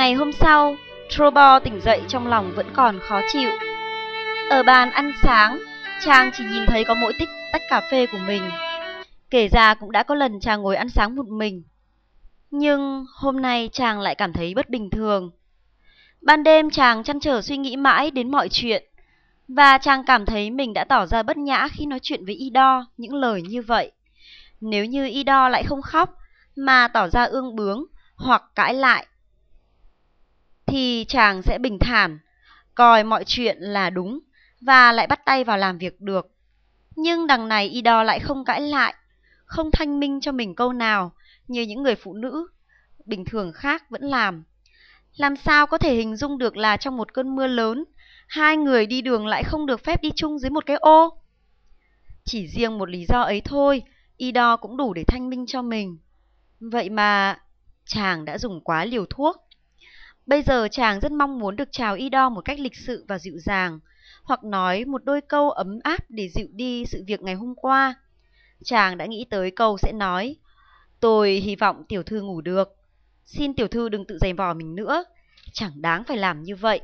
Ngày hôm sau, Trobo tỉnh dậy trong lòng vẫn còn khó chịu. Ở bàn ăn sáng, chàng chỉ nhìn thấy có mỗi tích tách cà phê của mình. Kể ra cũng đã có lần chàng ngồi ăn sáng một mình. Nhưng hôm nay chàng lại cảm thấy bất bình thường. Ban đêm chàng chăn trở suy nghĩ mãi đến mọi chuyện. Và chàng cảm thấy mình đã tỏ ra bất nhã khi nói chuyện với Ido những lời như vậy. Nếu như Ido lại không khóc mà tỏ ra ương bướng hoặc cãi lại thì chàng sẽ bình thản, coi mọi chuyện là đúng và lại bắt tay vào làm việc được. Nhưng đằng này Ido lại không cãi lại, không thanh minh cho mình câu nào như những người phụ nữ bình thường khác vẫn làm. Làm sao có thể hình dung được là trong một cơn mưa lớn, hai người đi đường lại không được phép đi chung dưới một cái ô? Chỉ riêng một lý do ấy thôi, Ido cũng đủ để thanh minh cho mình. Vậy mà chàng đã dùng quá liều thuốc. Bây giờ chàng rất mong muốn được chào y đo một cách lịch sự và dịu dàng, hoặc nói một đôi câu ấm áp để dịu đi sự việc ngày hôm qua. Chàng đã nghĩ tới câu sẽ nói, tôi hy vọng tiểu thư ngủ được. Xin tiểu thư đừng tự giày vò mình nữa, chẳng đáng phải làm như vậy.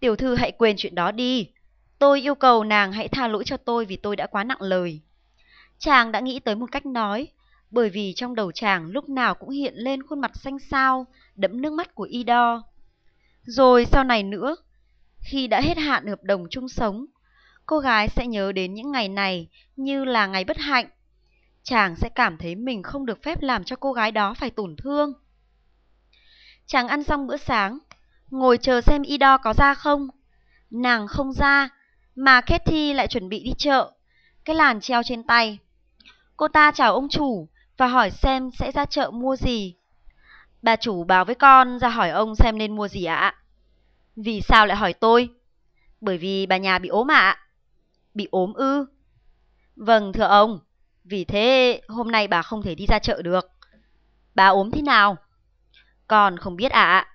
Tiểu thư hãy quên chuyện đó đi. Tôi yêu cầu nàng hãy tha lỗi cho tôi vì tôi đã quá nặng lời. Chàng đã nghĩ tới một cách nói, bởi vì trong đầu chàng lúc nào cũng hiện lên khuôn mặt xanh xao, đẫm nước mắt của y đo. Rồi sau này nữa, khi đã hết hạn hợp đồng chung sống, cô gái sẽ nhớ đến những ngày này như là ngày bất hạnh. Chàng sẽ cảm thấy mình không được phép làm cho cô gái đó phải tổn thương. Chàng ăn xong bữa sáng, ngồi chờ xem Ido có ra không. Nàng không ra, mà Kathy lại chuẩn bị đi chợ, cái làn treo trên tay. Cô ta chào ông chủ và hỏi xem sẽ ra chợ mua gì. Bà chủ báo với con ra hỏi ông xem nên mua gì ạ. Vì sao lại hỏi tôi? Bởi vì bà nhà bị ốm ạ. Bị ốm ư? Vâng thưa ông, vì thế hôm nay bà không thể đi ra chợ được. Bà ốm thế nào? Con không biết ạ.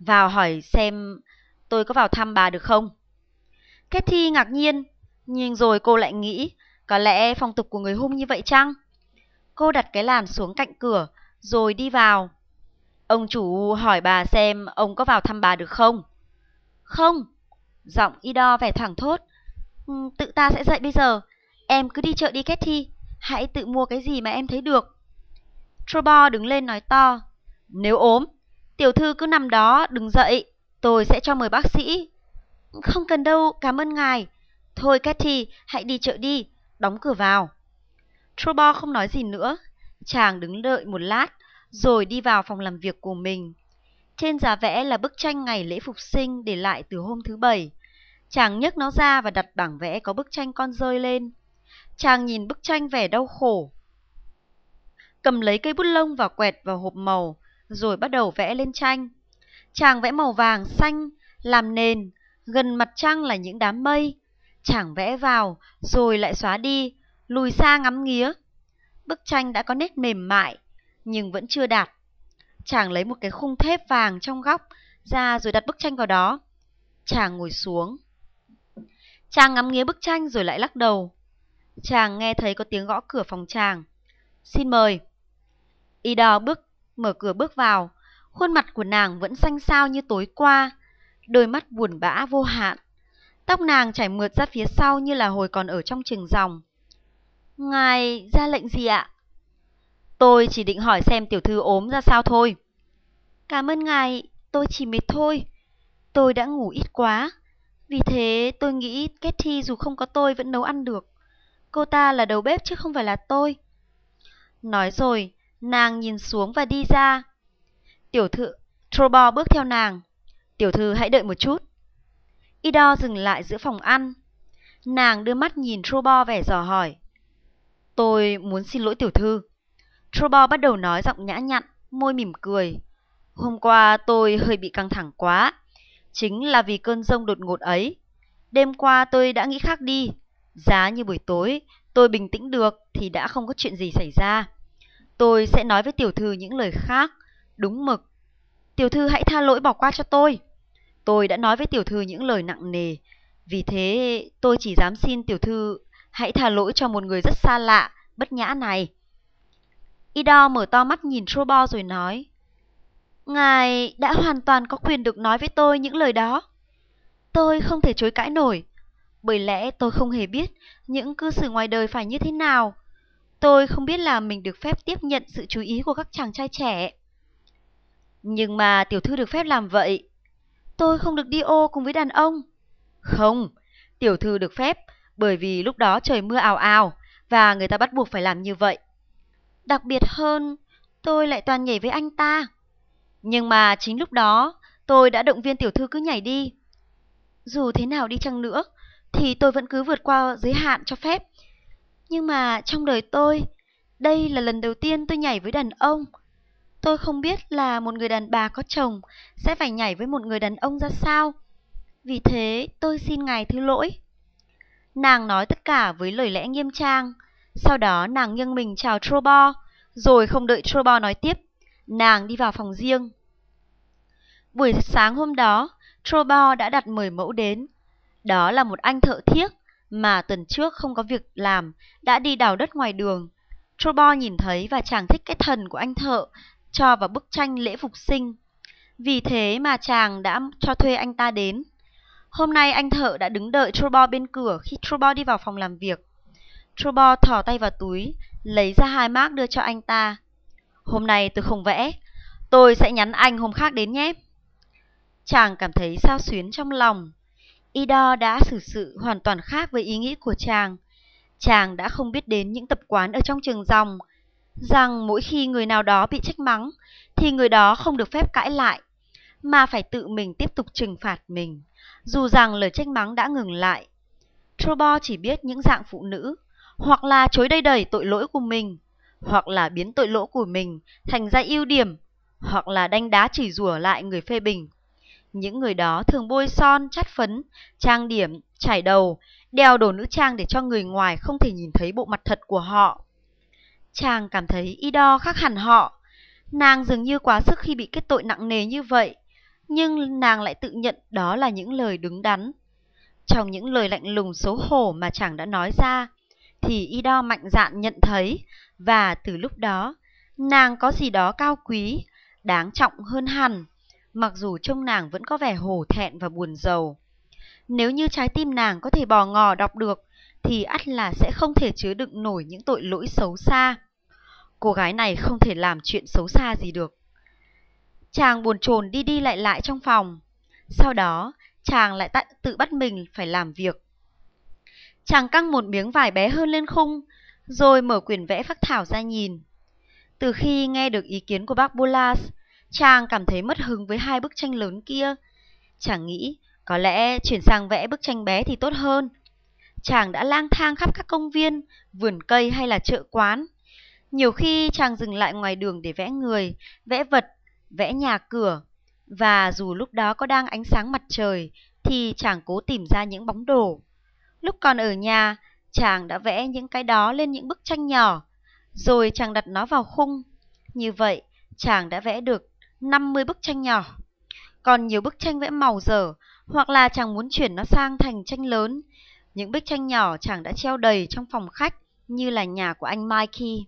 Vào hỏi xem tôi có vào thăm bà được không? Kathy ngạc nhiên, nhưng rồi cô lại nghĩ có lẽ phong tục của người hung như vậy chăng? Cô đặt cái làn xuống cạnh cửa rồi đi vào. Ông chủ hỏi bà xem ông có vào thăm bà được không? Không. Giọng Ido vẻ thẳng thốt. Ừ, tự ta sẽ dậy bây giờ. Em cứ đi chợ đi Cathy, Hãy tự mua cái gì mà em thấy được. Trobo đứng lên nói to. Nếu ốm, tiểu thư cứ nằm đó, đừng dậy. Tôi sẽ cho mời bác sĩ. Không cần đâu, cảm ơn ngài. Thôi Cathy, hãy đi chợ đi. Đóng cửa vào. Trobo không nói gì nữa. Chàng đứng đợi một lát rồi đi vào phòng làm việc của mình. Trên giá vẽ là bức tranh ngày lễ phục sinh để lại từ hôm thứ bảy. Chàng nhấc nó ra và đặt bảng vẽ có bức tranh con rơi lên. Chàng nhìn bức tranh vẻ đau khổ. Cầm lấy cây bút lông và quẹt vào hộp màu, rồi bắt đầu vẽ lên tranh. Chàng vẽ màu vàng, xanh, làm nền, gần mặt trăng là những đám mây. Chàng vẽ vào, rồi lại xóa đi, lùi xa ngắm nghía. Bức tranh đã có nét mềm mại, nhưng vẫn chưa đạt. Chàng lấy một cái khung thép vàng trong góc ra rồi đặt bức tranh vào đó. Chàng ngồi xuống. Chàng ngắm nghía bức tranh rồi lại lắc đầu. Chàng nghe thấy có tiếng gõ cửa phòng chàng. Xin mời. Ida bước, mở cửa bước vào. Khuôn mặt của nàng vẫn xanh xao như tối qua. đôi mắt buồn bã vô hạn. Tóc nàng chảy mượt ra phía sau như là hồi còn ở trong trường dòng. Ngài ra lệnh gì ạ? Tôi chỉ định hỏi xem tiểu thư ốm ra sao thôi. Cảm ơn ngài, tôi chỉ mệt thôi. Tôi đã ngủ ít quá. Vì thế tôi nghĩ Ketty dù không có tôi vẫn nấu ăn được. Cô ta là đầu bếp chứ không phải là tôi. Nói rồi, nàng nhìn xuống và đi ra. Tiểu thư, Trobo bước theo nàng. Tiểu thư hãy đợi một chút. Ido dừng lại giữa phòng ăn. Nàng đưa mắt nhìn Trobo vẻ dò hỏi. Tôi muốn xin lỗi tiểu thư. Trobo bắt đầu nói giọng nhã nhặn, môi mỉm cười. Hôm qua tôi hơi bị căng thẳng quá. Chính là vì cơn rông đột ngột ấy. Đêm qua tôi đã nghĩ khác đi. Giá như buổi tối tôi bình tĩnh được thì đã không có chuyện gì xảy ra. Tôi sẽ nói với tiểu thư những lời khác, đúng mực. Tiểu thư hãy tha lỗi bỏ qua cho tôi. Tôi đã nói với tiểu thư những lời nặng nề. Vì thế tôi chỉ dám xin tiểu thư hãy tha lỗi cho một người rất xa lạ, bất nhã này. Ido mở to mắt nhìn Robo rồi nói. Ngài đã hoàn toàn có quyền được nói với tôi những lời đó. Tôi không thể chối cãi nổi, bởi lẽ tôi không hề biết những cư xử ngoài đời phải như thế nào. Tôi không biết là mình được phép tiếp nhận sự chú ý của các chàng trai trẻ. Nhưng mà tiểu thư được phép làm vậy. Tôi không được đi ô cùng với đàn ông. Không, tiểu thư được phép bởi vì lúc đó trời mưa ào ào và người ta bắt buộc phải làm như vậy. Đặc biệt hơn, tôi lại toàn nhảy với anh ta. Nhưng mà chính lúc đó, tôi đã động viên tiểu thư cứ nhảy đi. Dù thế nào đi chăng nữa, thì tôi vẫn cứ vượt qua giới hạn cho phép. Nhưng mà trong đời tôi, đây là lần đầu tiên tôi nhảy với đàn ông. Tôi không biết là một người đàn bà có chồng sẽ phải nhảy với một người đàn ông ra sao. Vì thế tôi xin ngài thứ lỗi. Nàng nói tất cả với lời lẽ nghiêm trang. Sau đó nàng nghiêng mình chào Trobo, rồi không đợi Trobo nói tiếp, nàng đi vào phòng riêng. Buổi sáng hôm đó, Trobo đã đặt mời mẫu đến. Đó là một anh thợ thiếc mà tuần trước không có việc làm, đã đi đào đất ngoài đường. Trobo nhìn thấy và chàng thích cái thần của anh thợ, cho vào bức tranh lễ phục sinh. Vì thế mà chàng đã cho thuê anh ta đến. Hôm nay anh thợ đã đứng đợi Trobo bên cửa khi Trobo đi vào phòng làm việc. Trobo thò tay vào túi, lấy ra hai mác đưa cho anh ta. Hôm nay tôi không vẽ, tôi sẽ nhắn anh hôm khác đến nhé. Chàng cảm thấy sao xuyến trong lòng. Ido đã xử sự hoàn toàn khác với ý nghĩ của chàng. Chàng đã không biết đến những tập quán ở trong trường dòng, rằng mỗi khi người nào đó bị trách mắng, thì người đó không được phép cãi lại, mà phải tự mình tiếp tục trừng phạt mình, dù rằng lời trách mắng đã ngừng lại. Trobo chỉ biết những dạng phụ nữ, hoặc là chối đầy đẩy tội lỗi của mình, hoặc là biến tội lỗi của mình thành ra ưu điểm, hoặc là đánh đá chỉ rủa lại người phê bình. Những người đó thường bôi son, chắt phấn, trang điểm, trải đầu, đeo đồ nữ trang để cho người ngoài không thể nhìn thấy bộ mặt thật của họ. Chàng cảm thấy Ido khác hẳn họ. Nàng dường như quá sức khi bị kết tội nặng nề như vậy, nhưng nàng lại tự nhận đó là những lời đứng đắn. Trong những lời lạnh lùng xấu hổ mà chàng đã nói ra, thì Ido mạnh dạn nhận thấy, và từ lúc đó, nàng có gì đó cao quý, đáng trọng hơn hẳn mặc dù trông nàng vẫn có vẻ hổ thẹn và buồn rầu. Nếu như trái tim nàng có thể bò ngò đọc được, thì ắt là sẽ không thể chứa đựng nổi những tội lỗi xấu xa. Cô gái này không thể làm chuyện xấu xa gì được. Chàng buồn chồn đi đi lại lại trong phòng. Sau đó, chàng lại tự bắt mình phải làm việc. Chàng căng một miếng vải bé hơn lên khung, rồi mở quyển vẽ phác thảo ra nhìn. Từ khi nghe được ý kiến của bác Bolas, Chàng cảm thấy mất hứng với hai bức tranh lớn kia. Chàng nghĩ có lẽ chuyển sang vẽ bức tranh bé thì tốt hơn. Chàng đã lang thang khắp các công viên, vườn cây hay là chợ quán. Nhiều khi chàng dừng lại ngoài đường để vẽ người, vẽ vật, vẽ nhà cửa. Và dù lúc đó có đang ánh sáng mặt trời, thì chàng cố tìm ra những bóng đổ. Lúc còn ở nhà, chàng đã vẽ những cái đó lên những bức tranh nhỏ, rồi chàng đặt nó vào khung. Như vậy, chàng đã vẽ được 50 bức tranh nhỏ. Còn nhiều bức tranh vẽ màu dở, hoặc là chàng muốn chuyển nó sang thành tranh lớn. Những bức tranh nhỏ chàng đã treo đầy trong phòng khách như là nhà của anh Mikey.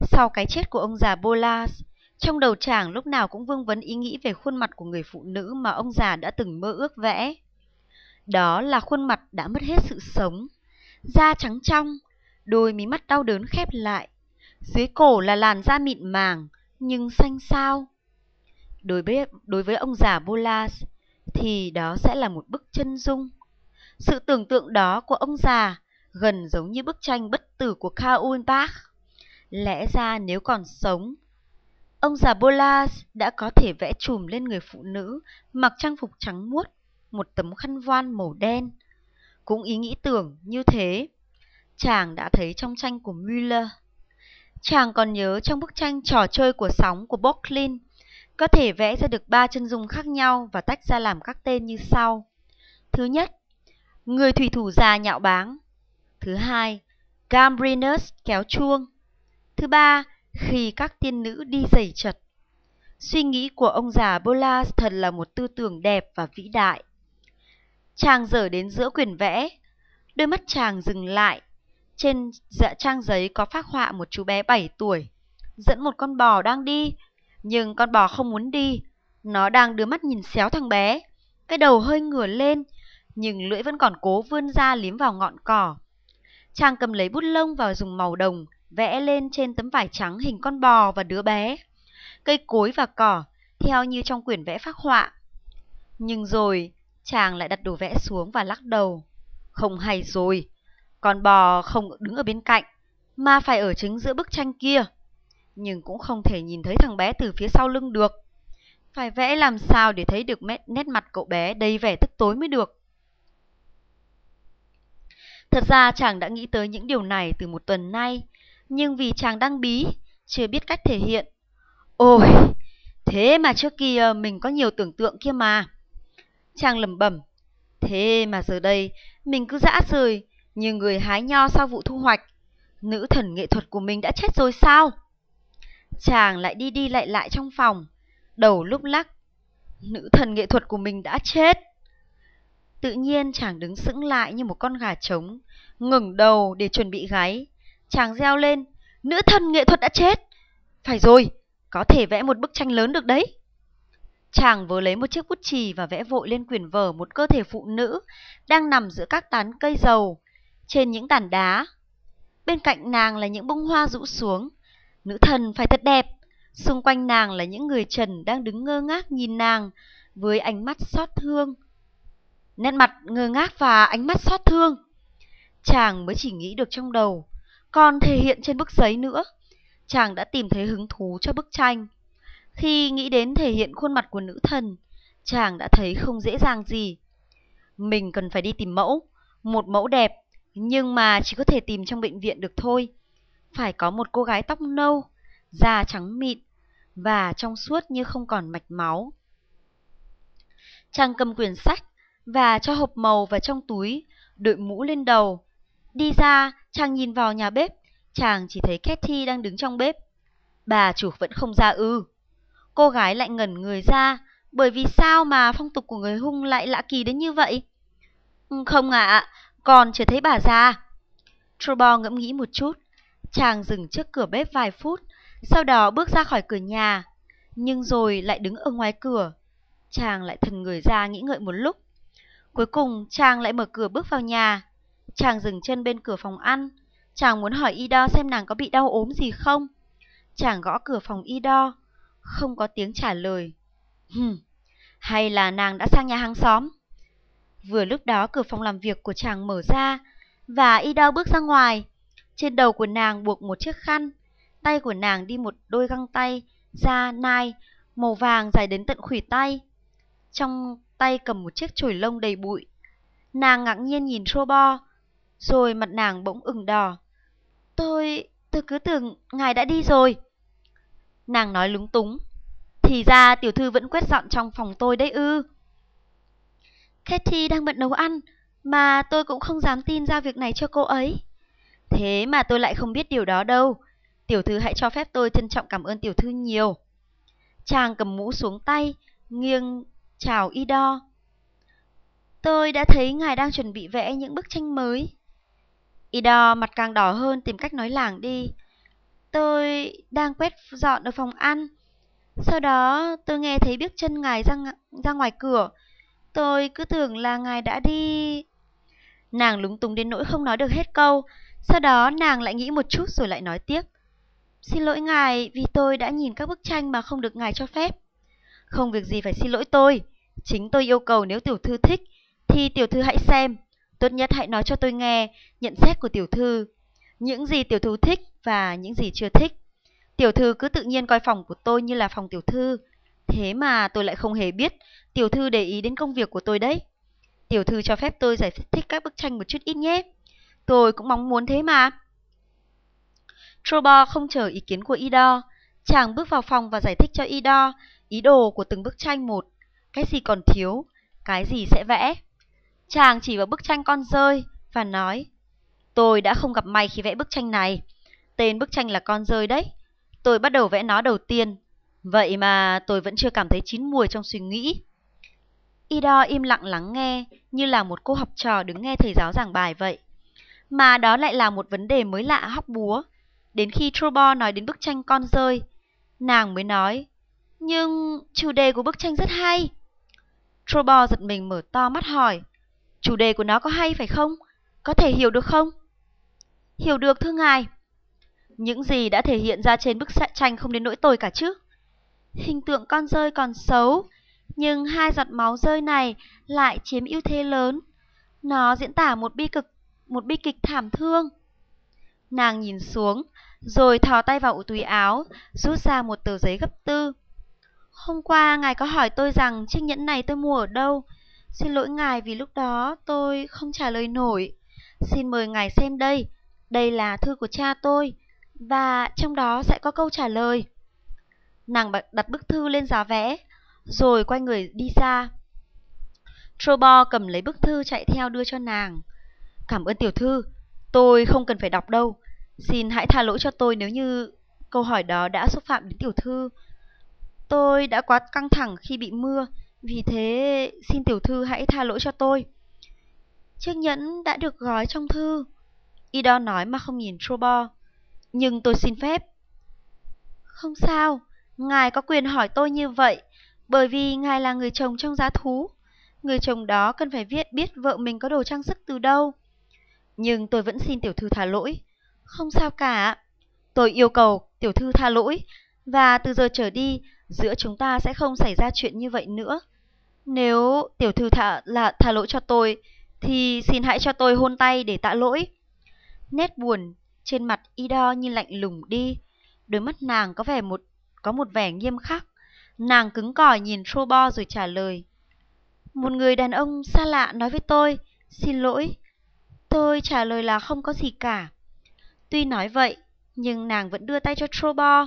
Sau cái chết của ông già Bolas, Trong đầu chàng lúc nào cũng vương vấn ý nghĩ về khuôn mặt của người phụ nữ mà ông già đã từng mơ ước vẽ. Đó là khuôn mặt đã mất hết sự sống, da trắng trong, đôi mí mắt đau đớn khép lại, dưới cổ là làn da mịn màng nhưng xanh xao. Đối với đối với ông già Bolas thì đó sẽ là một bức chân dung. Sự tưởng tượng đó của ông già gần giống như bức tranh bất tử của Karl Bach. Lẽ ra nếu còn sống, ông già Bolas đã có thể vẽ chùm lên người phụ nữ mặc trang phục trắng muốt, một tấm khăn voan màu đen. Cũng ý nghĩ tưởng như thế, chàng đã thấy trong tranh của Müller. Chàng còn nhớ trong bức tranh trò chơi của sóng của Bocklin, có thể vẽ ra được ba chân dung khác nhau và tách ra làm các tên như sau. Thứ nhất, người thủy thủ già nhạo báng. Thứ hai, Gambrinus kéo chuông. Thứ ba, khi các tiên nữ đi giày chật. Suy nghĩ của ông già Bolas thật là một tư tưởng đẹp và vĩ đại. Chàng dở đến giữa quyển vẽ, đôi mắt chàng dừng lại. Trên dạ trang giấy có phác họa một chú bé 7 tuổi, dẫn một con bò đang đi, nhưng con bò không muốn đi. Nó đang đưa mắt nhìn xéo thằng bé, cái đầu hơi ngửa lên, nhưng lưỡi vẫn còn cố vươn ra liếm vào ngọn cỏ. Chàng cầm lấy bút lông và dùng màu đồng vẽ lên trên tấm vải trắng hình con bò và đứa bé, cây cối và cỏ, theo như trong quyển vẽ phác họa. Nhưng rồi, chàng lại đặt đồ vẽ xuống và lắc đầu. Không hay rồi, con bò không đứng ở bên cạnh, mà phải ở chính giữa bức tranh kia. Nhưng cũng không thể nhìn thấy thằng bé từ phía sau lưng được. Phải vẽ làm sao để thấy được nét mặt cậu bé đầy vẻ tức tối mới được. Thật ra chàng đã nghĩ tới những điều này từ một tuần nay, nhưng vì chàng đang bí, chưa biết cách thể hiện. Ôi, thế mà trước kia mình có nhiều tưởng tượng kia mà. Chàng lẩm bẩm, thế mà giờ đây mình cứ dã rời như người hái nho sau vụ thu hoạch. Nữ thần nghệ thuật của mình đã chết rồi sao? Chàng lại đi đi lại lại trong phòng, đầu lúc lắc. Nữ thần nghệ thuật của mình đã chết. Tự nhiên chàng đứng sững lại như một con gà trống, ngẩng đầu để chuẩn bị gáy. Chàng reo lên, nữ thần nghệ thuật đã chết. Phải rồi, có thể vẽ một bức tranh lớn được đấy. Chàng vừa lấy một chiếc bút chì và vẽ vội lên quyển vở một cơ thể phụ nữ đang nằm giữa các tán cây dầu, trên những tảng đá. Bên cạnh nàng là những bông hoa rũ xuống. Nữ thần phải thật đẹp. Xung quanh nàng là những người trần đang đứng ngơ ngác nhìn nàng với ánh mắt xót thương. Nét mặt ngơ ngác và ánh mắt xót thương. Chàng mới chỉ nghĩ được trong đầu, còn thể hiện trên bức giấy nữa. Chàng đã tìm thấy hứng thú cho bức tranh. Khi nghĩ đến thể hiện khuôn mặt của nữ thần, chàng đã thấy không dễ dàng gì. Mình cần phải đi tìm mẫu, một mẫu đẹp, nhưng mà chỉ có thể tìm trong bệnh viện được thôi. Phải có một cô gái tóc nâu, da trắng mịn và trong suốt như không còn mạch máu. Chàng cầm quyển sách và cho hộp màu vào trong túi, đội mũ lên đầu. Đi ra, chàng nhìn vào nhà bếp, chàng chỉ thấy Cathy đang đứng trong bếp. Bà chủ vẫn không ra ư. Cô gái lại ngẩn người ra, bởi vì sao mà phong tục của người hung lại lạ kỳ đến như vậy? Ừ, không ạ, à, còn chưa thấy bà già. Trobor ngẫm nghĩ một chút. Chàng dừng trước cửa bếp vài phút, sau đó bước ra khỏi cửa nhà. Nhưng rồi lại đứng ở ngoài cửa. Chàng lại thần người ra nghĩ ngợi một lúc. Cuối cùng chàng lại mở cửa bước vào nhà. Chàng dừng chân bên cửa phòng ăn. Chàng muốn hỏi Ido xem nàng có bị đau ốm gì không. Chàng gõ cửa phòng Ido. Không có tiếng trả lời. Hừm, hay là nàng đã sang nhà hàng xóm? Vừa lúc đó cửa phòng làm việc của chàng mở ra và Ido bước ra ngoài. Trên đầu của nàng buộc một chiếc khăn. Tay của nàng đi một đôi găng tay da nai màu vàng dài đến tận khủy tay. Trong tay cầm một chiếc chổi lông đầy bụi. Nàng ngạc nhiên nhìn Robo, rồi mặt nàng bỗng ửng đỏ. Tôi, tôi cứ tưởng ngài đã đi rồi. Nàng nói lúng túng. Thì ra tiểu thư vẫn quét dọn trong phòng tôi đấy ư. Kathy đang bận nấu ăn, mà tôi cũng không dám tin ra việc này cho cô ấy. Thế mà tôi lại không biết điều đó đâu. Tiểu thư hãy cho phép tôi trân trọng cảm ơn tiểu thư nhiều. Chàng cầm mũ xuống tay, nghiêng chào Ido. Tôi đã thấy ngài đang chuẩn bị vẽ những bức tranh mới. Ido mặt càng đỏ hơn tìm cách nói lảng đi. Tôi đang quét dọn ở phòng ăn. Sau đó tôi nghe thấy bước chân ngài ra, ra ngoài cửa. Tôi cứ tưởng là ngài đã đi... Nàng lúng túng đến nỗi không nói được hết câu. Sau đó nàng lại nghĩ một chút rồi lại nói tiếp. Xin lỗi ngài vì tôi đã nhìn các bức tranh mà không được ngài cho phép. Không việc gì phải xin lỗi tôi. Chính tôi yêu cầu nếu tiểu thư thích thì tiểu thư hãy xem. Tốt nhất hãy nói cho tôi nghe nhận xét của tiểu thư. Những gì tiểu thư thích và những gì chưa thích. Tiểu thư cứ tự nhiên coi phòng của tôi như là phòng tiểu thư. Thế mà tôi lại không hề biết tiểu thư để ý đến công việc của tôi đấy. Tiểu thư cho phép tôi giải thích các bức tranh một chút ít nhé. Tôi cũng mong muốn thế mà. Trobo không chờ ý kiến của Ido. Chàng bước vào phòng và giải thích cho Ido ý đồ của từng bức tranh một. Cái gì còn thiếu, cái gì sẽ vẽ. Chàng chỉ vào bức tranh con rơi và nói Tôi đã không gặp may khi vẽ bức tranh này. Tên bức tranh là con rơi đấy. Tôi bắt đầu vẽ nó đầu tiên. Vậy mà tôi vẫn chưa cảm thấy chín mùi trong suy nghĩ. Ido im lặng lắng nghe như là một cô học trò đứng nghe thầy giáo giảng bài vậy. Mà đó lại là một vấn đề mới lạ hóc búa. Đến khi Trubo nói đến bức tranh con rơi, nàng mới nói, nhưng chủ đề của bức tranh rất hay. Trubo giật mình mở to mắt hỏi, chủ đề của nó có hay phải không? Có thể hiểu được không? Hiểu được thưa ngài. Những gì đã thể hiện ra trên bức tranh không đến nỗi tồi cả chứ. Hình tượng con rơi còn xấu, nhưng hai giọt máu rơi này lại chiếm ưu thế lớn. Nó diễn tả một bi cực, một bi kịch thảm thương. Nàng nhìn xuống, rồi thò tay vào túi áo, rút ra một tờ giấy gấp tư. Hôm qua ngài có hỏi tôi rằng chiếc nhẫn này tôi mua ở đâu. Xin lỗi ngài vì lúc đó tôi không trả lời nổi. Xin mời ngài xem đây. Đây là thư của cha tôi. Và trong đó sẽ có câu trả lời. Nàng đặt bức thư lên giá vẽ, rồi quay người đi ra. Trobo cầm lấy bức thư chạy theo đưa cho nàng. Cảm ơn tiểu thư, tôi không cần phải đọc đâu. Xin hãy tha lỗi cho tôi nếu như câu hỏi đó đã xúc phạm đến tiểu thư. Tôi đã quá căng thẳng khi bị mưa, vì thế xin tiểu thư hãy tha lỗi cho tôi. Chiếc nhẫn đã được gói trong thư. Ido nói mà không nhìn Trobo. Nhưng tôi xin phép. Không sao, ngài có quyền hỏi tôi như vậy, bởi vì ngài là người chồng trong giá thú. Người chồng đó cần phải viết biết vợ mình có đồ trang sức từ đâu. Nhưng tôi vẫn xin tiểu thư tha lỗi. Không sao cả. Tôi yêu cầu tiểu thư tha lỗi, và từ giờ trở đi, giữa chúng ta sẽ không xảy ra chuyện như vậy nữa. Nếu tiểu thư thả, là tha lỗi cho tôi, thì xin hãy cho tôi hôn tay để tạ lỗi. Nét buồn trên mặt Ido như lạnh lùng đi, đôi mắt nàng có vẻ một có một vẻ nghiêm khắc. Nàng cứng cỏi nhìn Trobo rồi trả lời. Một người đàn ông xa lạ nói với tôi, xin lỗi. Tôi trả lời là không có gì cả. Tuy nói vậy, nhưng nàng vẫn đưa tay cho Trobo.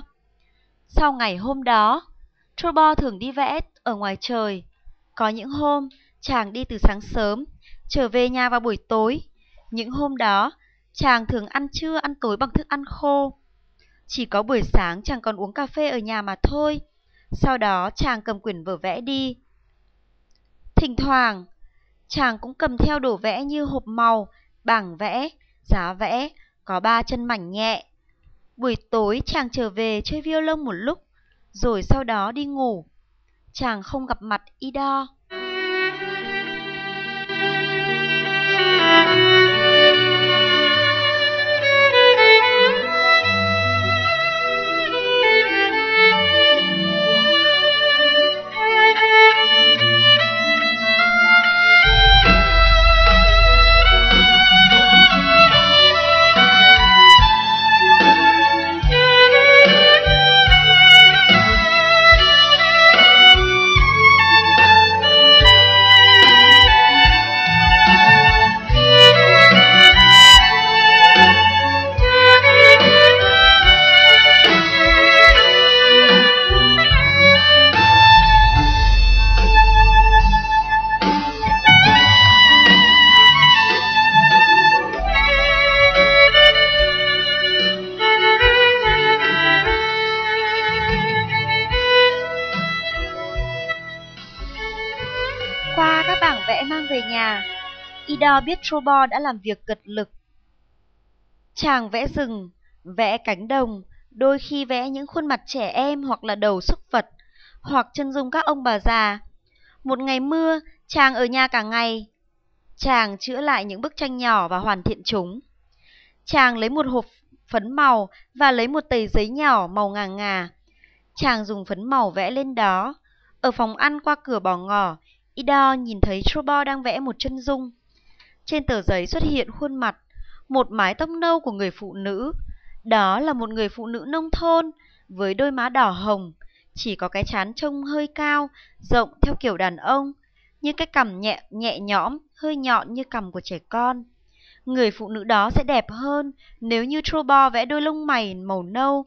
Sau ngày hôm đó, Trobo thường đi vẽ ở ngoài trời. Có những hôm, chàng đi từ sáng sớm, trở về nhà vào buổi tối. Những hôm đó, chàng thường ăn trưa ăn tối bằng thức ăn khô. Chỉ có buổi sáng chàng còn uống cà phê ở nhà mà thôi. Sau đó chàng cầm quyển vở vẽ đi. Thỉnh thoảng, chàng cũng cầm theo đồ vẽ như hộp màu, bảng vẽ, giá vẽ, có ba chân mảnh nhẹ. Buổi tối chàng trở về chơi violon một lúc, rồi sau đó đi ngủ. Chàng không gặp mặt Ido. Biết Trobo đã làm việc cật lực. Chàng vẽ rừng, vẽ cánh đồng, đôi khi vẽ những khuôn mặt trẻ em hoặc là đầu súc vật, hoặc chân dung các ông bà già. Một ngày mưa, chàng ở nhà cả ngày. Chàng chữa lại những bức tranh nhỏ và hoàn thiện chúng. Chàng lấy một hộp phấn màu và lấy một tầy giấy nhỏ màu ngà ngà. Chàng dùng phấn màu vẽ lên đó. Ở phòng ăn qua cửa bỏ ngỏ, Ido nhìn thấy Trobo đang vẽ một chân dung. Trên tờ giấy xuất hiện khuôn mặt, một mái tóc nâu của người phụ nữ. Đó là một người phụ nữ nông thôn, với đôi má đỏ hồng, chỉ có cái chán trông hơi cao, rộng theo kiểu đàn ông, như cái cằm nhẹ nhẹ nhõm, hơi nhọn như cằm của trẻ con. Người phụ nữ đó sẽ đẹp hơn nếu như Trobo vẽ đôi lông mày màu nâu.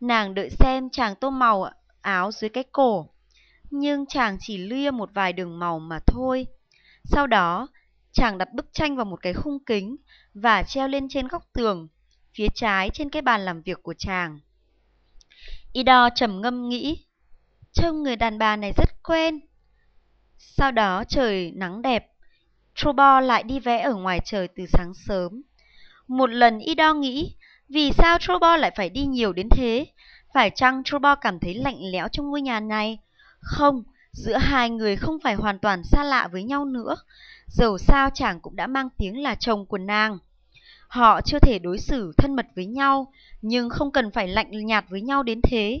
Nàng đợi xem chàng tô màu áo dưới cái cổ, nhưng chàng chỉ lia một vài đường màu mà thôi. Sau đó, chàng đặt bức tranh vào một cái khung kính và treo lên trên góc tường, phía trái trên cái bàn làm việc của chàng. Ido trầm ngâm nghĩ, trông người đàn bà này rất quen. Sau đó trời nắng đẹp, Trobo lại đi vẽ ở ngoài trời từ sáng sớm. Một lần Ido nghĩ, vì sao Trobo lại phải đi nhiều đến thế? Phải chăng Trobo cảm thấy lạnh lẽo trong ngôi nhà này? Không, giữa hai người không phải hoàn toàn xa lạ với nhau nữa. Dầu sao chàng cũng đã mang tiếng là chồng của nàng. Họ chưa thể đối xử thân mật với nhau, nhưng không cần phải lạnh nhạt với nhau đến thế.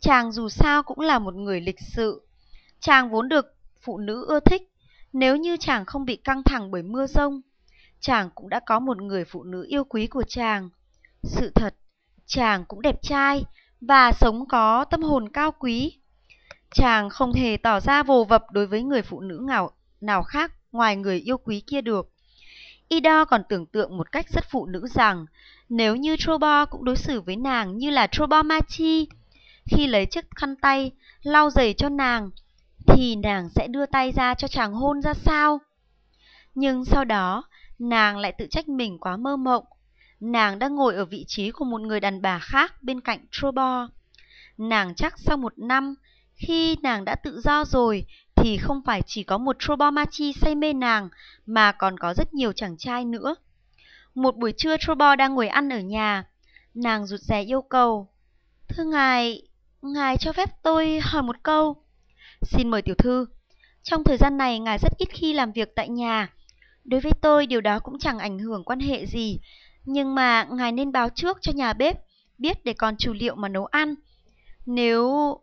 Chàng dù sao cũng là một người lịch sự. Chàng vốn được phụ nữ ưa thích, nếu như chàng không bị căng thẳng bởi mưa rông. Chàng cũng đã có một người phụ nữ yêu quý của chàng. Sự thật, chàng cũng đẹp trai và sống có tâm hồn cao quý. Chàng không hề tỏ ra vồ vập đối với người phụ nữ nào, nào khác ngoài người yêu quý kia được. Ida còn tưởng tượng một cách rất phụ nữ rằng nếu như Trobo cũng đối xử với nàng như là Trobo Machi, khi lấy chiếc khăn tay lau giày cho nàng, thì nàng sẽ đưa tay ra cho chàng hôn ra sao? Nhưng sau đó, nàng lại tự trách mình quá mơ mộng. Nàng đang ngồi ở vị trí của một người đàn bà khác bên cạnh Trobo. Nàng chắc sau một năm, khi nàng đã tự do rồi, thì không phải chỉ có một Trobomachi say mê nàng, mà còn có rất nhiều chàng trai nữa. Một buổi trưa Trobo đang ngồi ăn ở nhà, nàng rụt rè yêu cầu. Thưa ngài, ngài cho phép tôi hỏi một câu. Xin mời tiểu thư. Trong thời gian này ngài rất ít khi làm việc tại nhà. Đối với tôi điều đó cũng chẳng ảnh hưởng quan hệ gì. Nhưng mà ngài nên báo trước cho nhà bếp, biết để còn chủ liệu mà nấu ăn. Nếu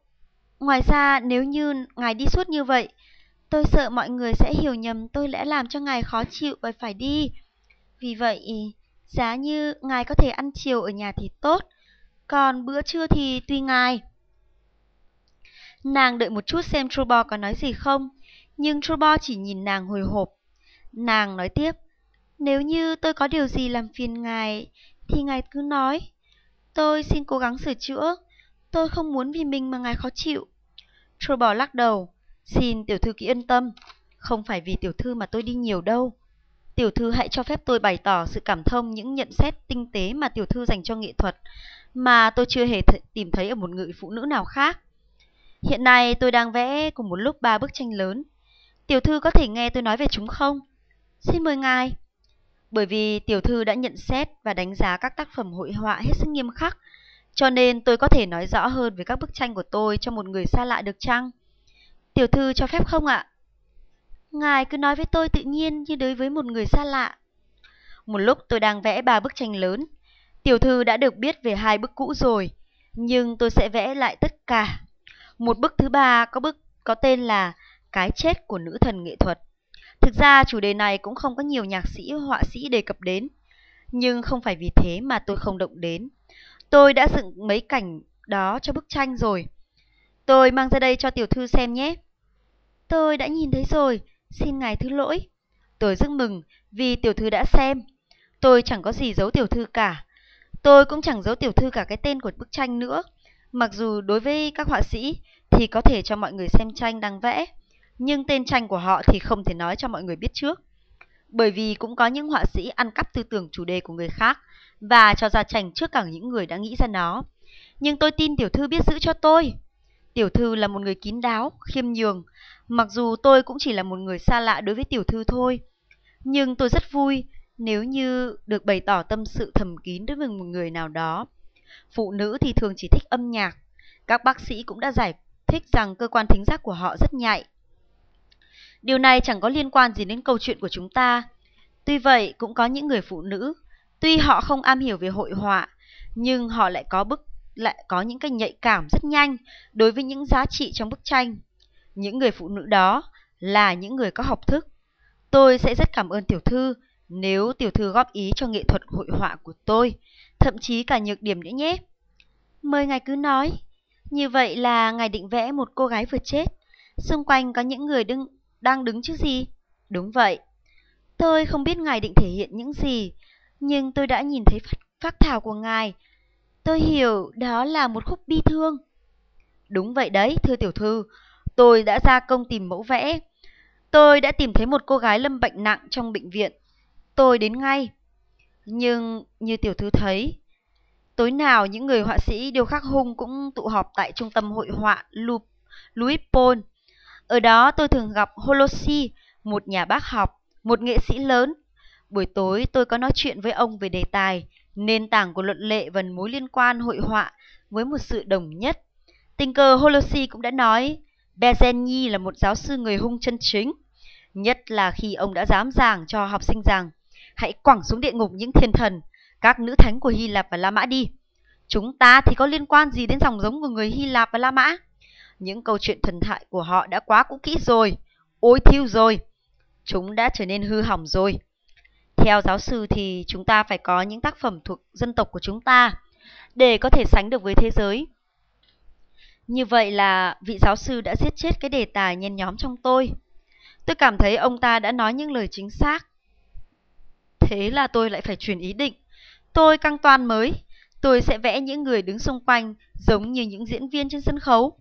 Ngoài ra, nếu như ngài đi suốt như vậy, tôi sợ mọi người sẽ hiểu nhầm tôi đã làm cho ngài khó chịu và phải đi. Vì vậy, giá như ngài có thể ăn chiều ở nhà thì tốt, còn bữa trưa thì tùy ngài. Nàng đợi một chút xem Trubo có nói gì không, nhưng Trubo chỉ nhìn nàng hồi hộp. Nàng nói tiếp, nếu như tôi có điều gì làm phiền ngài, thì ngài cứ nói. Tôi xin cố gắng sửa chữa, tôi không muốn vì mình mà ngài khó chịu. Trouble lắc đầu. Xin tiểu thư cứ yên tâm. Không phải vì tiểu thư mà tôi đi nhiều đâu. Tiểu thư hãy cho phép tôi bày tỏ sự cảm thông những nhận xét tinh tế mà tiểu thư dành cho nghệ thuật mà tôi chưa hề th, tìm thấy ở một người phụ nữ nào khác. Hiện nay tôi đang vẽ cùng một lúc ba bức tranh lớn. Tiểu thư có thể nghe tôi nói về chúng không? Xin mời ngài. Bởi vì tiểu thư đã nhận xét và đánh giá các tác phẩm hội họa hết sức nghiêm khắc cho nên tôi có thể nói rõ hơn về các bức tranh của tôi cho một người xa lạ được chăng? Tiểu thư cho phép không ạ? Ngài cứ nói với tôi tự nhiên như đối với một người xa lạ. Một lúc tôi đang vẽ ba bức tranh lớn. Tiểu thư đã được biết về hai bức cũ rồi, nhưng tôi sẽ vẽ lại tất cả. Một bức thứ ba có bức có tên là Cái chết của nữ thần nghệ thuật. Thực ra chủ đề này cũng không có nhiều nhạc sĩ họa sĩ đề cập đến, nhưng không phải vì thế mà tôi không động đến. Tôi đã dựng mấy cảnh đó cho bức tranh rồi. Tôi mang ra đây cho tiểu thư xem nhé. Tôi đã nhìn thấy rồi, xin ngài thứ lỗi. Tôi rất mừng vì tiểu thư đã xem. Tôi chẳng có gì giấu tiểu thư cả. Tôi cũng chẳng giấu tiểu thư cả cái tên của bức tranh nữa. Mặc dù đối với các họa sĩ thì có thể cho mọi người xem tranh đang vẽ, nhưng tên tranh của họ thì không thể nói cho mọi người biết trước. Bởi vì cũng có những họa sĩ ăn cắp tư tưởng chủ đề của người khác và cho ra chảnh trước cả những người đã nghĩ ra nó. Nhưng tôi tin tiểu thư biết giữ cho tôi. Tiểu thư là một người kín đáo, khiêm nhường, mặc dù tôi cũng chỉ là một người xa lạ đối với tiểu thư thôi. Nhưng tôi rất vui nếu như được bày tỏ tâm sự thầm kín đối với một người nào đó. Phụ nữ thì thường chỉ thích âm nhạc. Các bác sĩ cũng đã giải thích rằng cơ quan thính giác của họ rất nhạy. Điều này chẳng có liên quan gì đến câu chuyện của chúng ta. Tuy vậy, cũng có những người phụ nữ, tuy họ không am hiểu về hội họa, nhưng họ lại có bức lại có những cái nhạy cảm rất nhanh đối với những giá trị trong bức tranh. Những người phụ nữ đó là những người có học thức. Tôi sẽ rất cảm ơn tiểu thư nếu tiểu thư góp ý cho nghệ thuật hội họa của tôi, thậm chí cả nhược điểm nữa nhé. Mời ngài cứ nói. Như vậy là ngài định vẽ một cô gái vừa chết. Xung quanh có những người đứng, đang đứng chứ gì? Đúng vậy. Tôi không biết ngài định thể hiện những gì, nhưng tôi đã nhìn thấy phát, phát thảo của ngài. Tôi hiểu đó là một khúc bi thương. Đúng vậy đấy, thưa tiểu thư. Tôi đã ra công tìm mẫu vẽ. Tôi đã tìm thấy một cô gái lâm bệnh nặng trong bệnh viện. Tôi đến ngay. Nhưng như tiểu thư thấy, tối nào những người họa sĩ điêu khắc hung cũng tụ họp tại trung tâm hội họa Louis Paul. Ở đó tôi thường gặp Holosi, một nhà bác học, một nghệ sĩ lớn. Buổi tối tôi có nói chuyện với ông về đề tài, nền tảng của luận lệ và mối liên quan hội họa với một sự đồng nhất. Tình cờ Holosi cũng đã nói Bezeni là một giáo sư người hung chân chính, nhất là khi ông đã dám giảng cho học sinh rằng hãy quẳng xuống địa ngục những thiên thần, các nữ thánh của Hy Lạp và La Mã đi. Chúng ta thì có liên quan gì đến dòng giống của người Hy Lạp và La Mã? Những câu chuyện thần thoại của họ đã quá cũ kỹ rồi, ôi thiêu rồi. Chúng đã trở nên hư hỏng rồi. Theo giáo sư thì chúng ta phải có những tác phẩm thuộc dân tộc của chúng ta để có thể sánh được với thế giới. Như vậy là vị giáo sư đã giết chết cái đề tài nhen nhóm trong tôi. Tôi cảm thấy ông ta đã nói những lời chính xác. Thế là tôi lại phải chuyển ý định. Tôi căng toan mới. Tôi sẽ vẽ những người đứng xung quanh giống như những diễn viên trên sân khấu.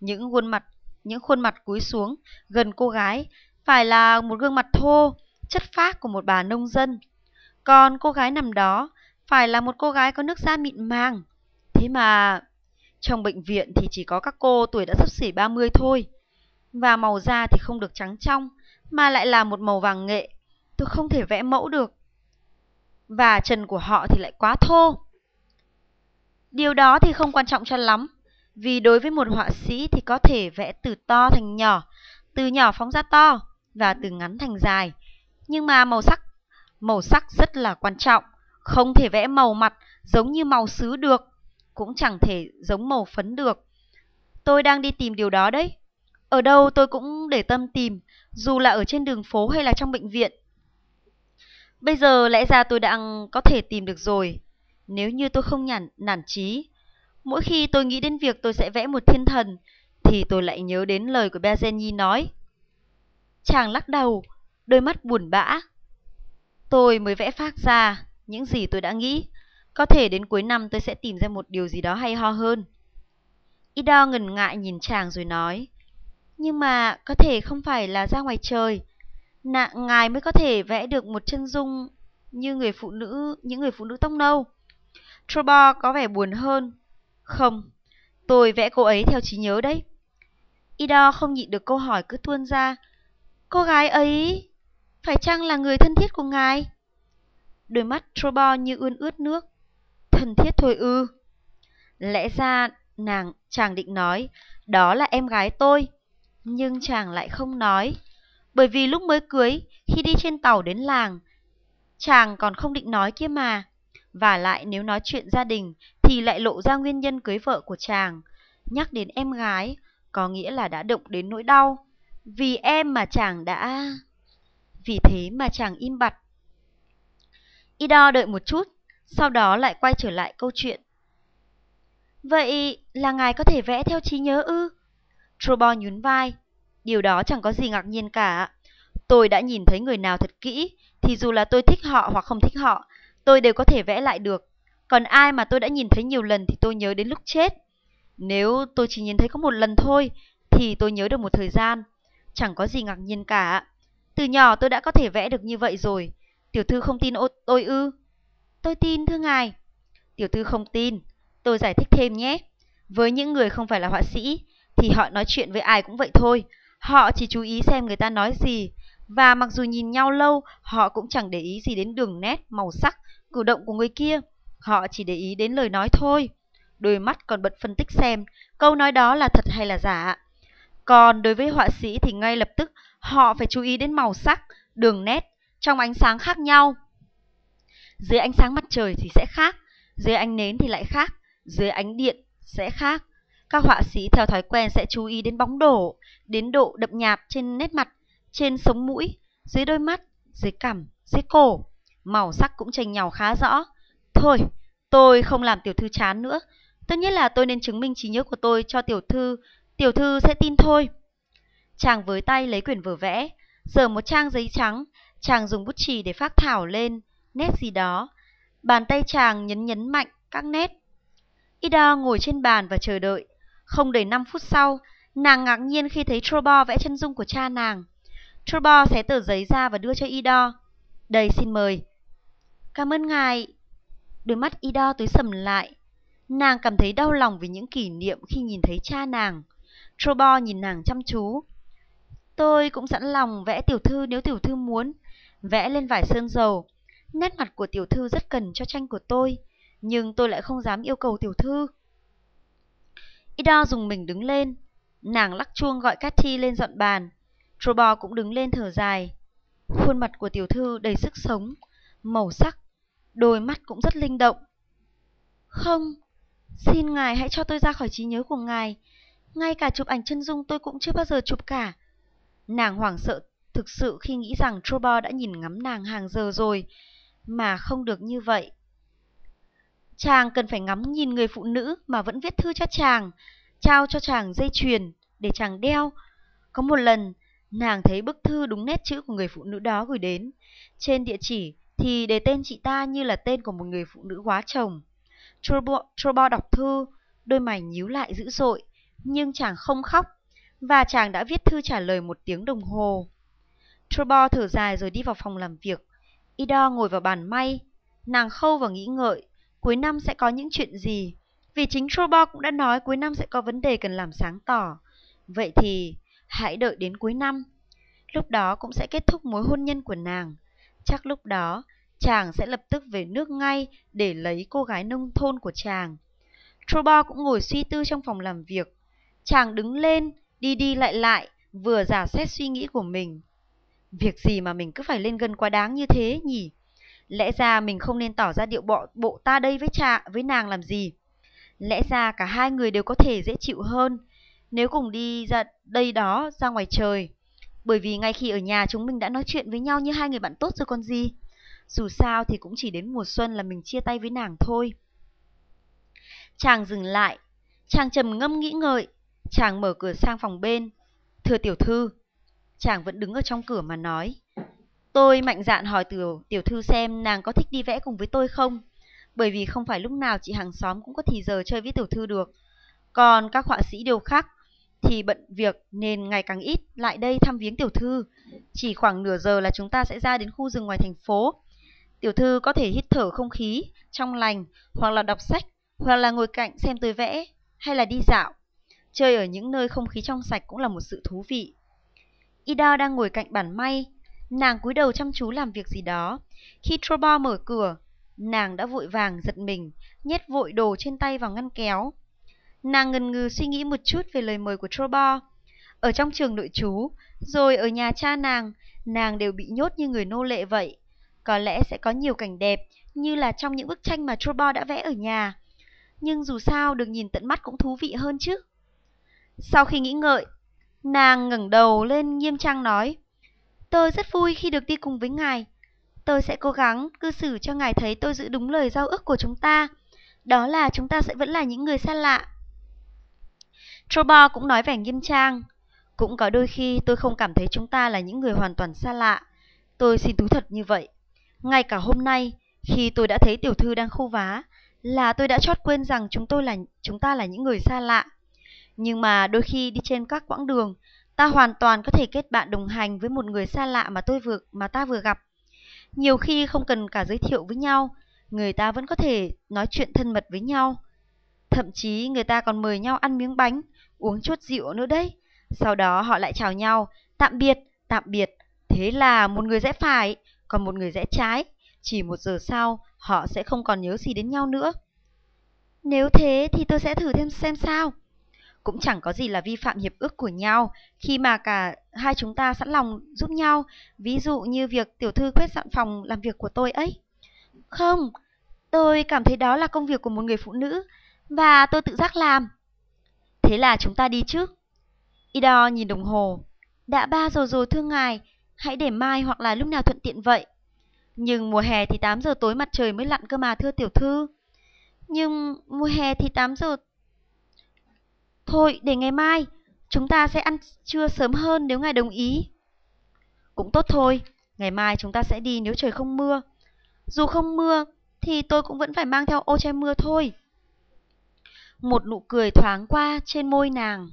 Những khuôn mặt, những khuôn mặt cúi xuống gần cô gái phải là một gương mặt thô, chất phác của một bà nông dân. Còn cô gái nằm đó phải là một cô gái có nước da mịn màng. Thế mà trong bệnh viện thì chỉ có các cô tuổi đã sắp xỉ 30 thôi. Và màu da thì không được trắng trong, mà lại là một màu vàng nghệ. Tôi không thể vẽ mẫu được. Và chân của họ thì lại quá thô. Điều đó thì không quan trọng cho lắm, vì đối với một họa sĩ thì có thể vẽ từ to thành nhỏ, từ nhỏ phóng ra to và từ ngắn thành dài. Nhưng mà màu sắc, màu sắc rất là quan trọng, không thể vẽ màu mặt giống như màu sứ được cũng chẳng thể giống màu phấn được. Tôi đang đi tìm điều đó đấy. Ở đâu tôi cũng để tâm tìm, dù là ở trên đường phố hay là trong bệnh viện. Bây giờ lẽ ra tôi đang có thể tìm được rồi, nếu như tôi không nhản, nản trí. Mỗi khi tôi nghĩ đến việc tôi sẽ vẽ một thiên thần, thì tôi lại nhớ đến lời của Bezeni nói. Chàng lắc đầu, đôi mắt buồn bã. Tôi mới vẽ phát ra những gì tôi đã nghĩ. Có thể đến cuối năm tôi sẽ tìm ra một điều gì đó hay ho hơn. Ida ngần ngại nhìn chàng rồi nói. Nhưng mà có thể không phải là ra ngoài trời. Nạ, ngài mới có thể vẽ được một chân dung như người phụ nữ, những người phụ nữ tóc nâu. Trobo có vẻ buồn hơn. Không, tôi vẽ cô ấy theo trí nhớ đấy. Ida không nhịn được câu hỏi cứ tuôn ra. Cô gái ấy phải chăng là người thân thiết của ngài? Đôi mắt Trobo như ươn ướt nước thân thiết thôi ư. Lẽ ra nàng chàng định nói, đó là em gái tôi. Nhưng chàng lại không nói. Bởi vì lúc mới cưới, khi đi trên tàu đến làng, chàng còn không định nói kia mà. Và lại nếu nói chuyện gia đình thì lại lộ ra nguyên nhân cưới vợ của chàng. Nhắc đến em gái có nghĩa là đã động đến nỗi đau. Vì em mà chàng đã... Vì thế mà chàng im bặt. Ido đợi một chút sau đó lại quay trở lại câu chuyện. Vậy là ngài có thể vẽ theo trí nhớ ư? Trobo nhún vai. Điều đó chẳng có gì ngạc nhiên cả. Tôi đã nhìn thấy người nào thật kỹ, thì dù là tôi thích họ hoặc không thích họ, tôi đều có thể vẽ lại được. Còn ai mà tôi đã nhìn thấy nhiều lần thì tôi nhớ đến lúc chết. Nếu tôi chỉ nhìn thấy có một lần thôi, thì tôi nhớ được một thời gian. Chẳng có gì ngạc nhiên cả. Từ nhỏ tôi đã có thể vẽ được như vậy rồi. Tiểu thư không tin tôi ư? Tôi tin thưa ngài. Tiểu thư không tin. Tôi giải thích thêm nhé. Với những người không phải là họa sĩ, thì họ nói chuyện với ai cũng vậy thôi. Họ chỉ chú ý xem người ta nói gì. Và mặc dù nhìn nhau lâu, họ cũng chẳng để ý gì đến đường nét, màu sắc, cử động của người kia. Họ chỉ để ý đến lời nói thôi. đôi mắt còn bật phân tích xem câu nói đó là thật hay là giả. Còn đối với họa sĩ thì ngay lập tức họ phải chú ý đến màu sắc, đường nét trong ánh sáng khác nhau. Dưới ánh sáng mặt trời thì sẽ khác, dưới ánh nến thì lại khác, dưới ánh điện sẽ khác. Các họa sĩ theo thói quen sẽ chú ý đến bóng đổ, đến độ đậm nhạt trên nét mặt, trên sống mũi, dưới đôi mắt, dưới cằm, dưới cổ. Màu sắc cũng chênh nhau khá rõ. Thôi, tôi không làm tiểu thư chán nữa. Tất nhiên là tôi nên chứng minh trí nhớ của tôi cho tiểu thư, tiểu thư sẽ tin thôi. Chàng với tay lấy quyển vở vẽ, giờ một trang giấy trắng, chàng dùng bút chì để phác thảo lên nét gì đó. Bàn tay chàng nhấn nhấn mạnh các nét. Ida ngồi trên bàn và chờ đợi. Không đầy 5 phút sau, nàng ngạc nhiên khi thấy Trobo vẽ chân dung của cha nàng. Trobo xé tờ giấy ra và đưa cho Ida. Đây xin mời. Cảm ơn ngài. Đôi mắt Ida tối sầm lại. Nàng cảm thấy đau lòng vì những kỷ niệm khi nhìn thấy cha nàng. Trobo nhìn nàng chăm chú. Tôi cũng sẵn lòng vẽ tiểu thư nếu tiểu thư muốn. Vẽ lên vải sơn dầu. Nét mặt của tiểu thư rất cần cho tranh của tôi. Nhưng tôi lại không dám yêu cầu tiểu thư. Ida dùng mình đứng lên. Nàng lắc chuông gọi Cathy lên dọn bàn. Trobo cũng đứng lên thở dài. Khuôn mặt của tiểu thư đầy sức sống, màu sắc, đôi mắt cũng rất linh động. Không, xin ngài hãy cho tôi ra khỏi trí nhớ của ngài. Ngay cả chụp ảnh chân dung tôi cũng chưa bao giờ chụp cả. Nàng hoảng sợ thực sự khi nghĩ rằng Trobo đã nhìn ngắm nàng hàng giờ rồi, mà không được như vậy. Chàng cần phải ngắm nhìn người phụ nữ mà vẫn viết thư cho chàng, trao cho chàng dây chuyền để chàng đeo. Có một lần, nàng thấy bức thư đúng nét chữ của người phụ nữ đó gửi đến. Trên địa chỉ thì đề tên chị ta như là tên của một người phụ nữ quá chồng. Trobo, Trobo đọc thư, đôi mày nhíu lại dữ dội, nhưng chàng không khóc, và chàng đã viết thư trả lời một tiếng đồng hồ. Trobo thở dài rồi đi vào phòng làm việc. Ida ngồi vào bàn may, nàng khâu và nghĩ ngợi, cuối năm sẽ có những chuyện gì. Vì chính Trobo cũng đã nói cuối năm sẽ có vấn đề cần làm sáng tỏ. Vậy thì hãy đợi đến cuối năm. Lúc đó cũng sẽ kết thúc mối hôn nhân của nàng. Chắc lúc đó chàng sẽ lập tức về nước ngay để lấy cô gái nông thôn của chàng. Trobo cũng ngồi suy tư trong phòng làm việc. Chàng đứng lên, đi đi lại lại, vừa giả xét suy nghĩ của mình. Việc gì mà mình cứ phải lên gần quá đáng như thế nhỉ? Lẽ ra mình không nên tỏ ra điệu bộ, bộ ta đây với cha với nàng làm gì? Lẽ ra cả hai người đều có thể dễ chịu hơn nếu cùng đi ra đây đó ra ngoài trời. Bởi vì ngay khi ở nhà chúng mình đã nói chuyện với nhau như hai người bạn tốt rồi còn gì. Dù sao thì cũng chỉ đến mùa xuân là mình chia tay với nàng thôi. Chàng dừng lại, chàng trầm ngâm nghĩ ngợi, chàng mở cửa sang phòng bên. Thưa tiểu thư, chàng vẫn đứng ở trong cửa mà nói. Tôi mạnh dạn hỏi tiểu, tiểu thư xem nàng có thích đi vẽ cùng với tôi không? Bởi vì không phải lúc nào chị hàng xóm cũng có thì giờ chơi với tiểu thư được. Còn các họa sĩ đều khác, thì bận việc nên ngày càng ít lại đây thăm viếng tiểu thư. Chỉ khoảng nửa giờ là chúng ta sẽ ra đến khu rừng ngoài thành phố. Tiểu thư có thể hít thở không khí trong lành, hoặc là đọc sách, hoặc là ngồi cạnh xem tôi vẽ, hay là đi dạo. Chơi ở những nơi không khí trong sạch cũng là một sự thú vị. Ida đang ngồi cạnh bàn may, nàng cúi đầu chăm chú làm việc gì đó. Khi Trobo mở cửa, nàng đã vội vàng giật mình, nhét vội đồ trên tay vào ngăn kéo. Nàng ngần ngừ suy nghĩ một chút về lời mời của Trobo. Ở trong trường nội trú, rồi ở nhà cha nàng, nàng đều bị nhốt như người nô lệ vậy. Có lẽ sẽ có nhiều cảnh đẹp, như là trong những bức tranh mà Trobo đã vẽ ở nhà. Nhưng dù sao được nhìn tận mắt cũng thú vị hơn chứ. Sau khi nghĩ ngợi, nàng ngẩng đầu lên nghiêm trang nói, Tôi rất vui khi được đi cùng với ngài. Tôi sẽ cố gắng cư xử cho ngài thấy tôi giữ đúng lời giao ước của chúng ta. Đó là chúng ta sẽ vẫn là những người xa lạ. Trobo cũng nói vẻ nghiêm trang. Cũng có đôi khi tôi không cảm thấy chúng ta là những người hoàn toàn xa lạ. Tôi xin thú thật như vậy. Ngay cả hôm nay, khi tôi đã thấy tiểu thư đang khô vá, là tôi đã chót quên rằng chúng tôi là chúng ta là những người xa lạ. Nhưng mà đôi khi đi trên các quãng đường, ta hoàn toàn có thể kết bạn đồng hành với một người xa lạ mà tôi vừa mà ta vừa gặp. Nhiều khi không cần cả giới thiệu với nhau, người ta vẫn có thể nói chuyện thân mật với nhau. Thậm chí người ta còn mời nhau ăn miếng bánh, uống chút rượu nữa đấy. Sau đó họ lại chào nhau, tạm biệt, tạm biệt. Thế là một người rẽ phải, còn một người rẽ trái. Chỉ một giờ sau, họ sẽ không còn nhớ gì đến nhau nữa. Nếu thế thì tôi sẽ thử thêm xem sao. Cũng chẳng có gì là vi phạm hiệp ước của nhau khi mà cả hai chúng ta sẵn lòng giúp nhau, ví dụ như việc tiểu thư quét dọn phòng làm việc của tôi ấy. Không, tôi cảm thấy đó là công việc của một người phụ nữ và tôi tự giác làm. Thế là chúng ta đi chứ Ido nhìn đồng hồ. Đã ba giờ rồi thưa ngài, hãy để mai hoặc là lúc nào thuận tiện vậy. Nhưng mùa hè thì 8 giờ tối mặt trời mới lặn cơ mà thưa tiểu thư. Nhưng mùa hè thì 8 giờ... Thôi, để ngày mai, chúng ta sẽ ăn trưa sớm hơn nếu ngài đồng ý. Cũng tốt thôi, ngày mai chúng ta sẽ đi nếu trời không mưa. Dù không mưa, thì tôi cũng vẫn phải mang theo ô che mưa thôi. Một nụ cười thoáng qua trên môi nàng.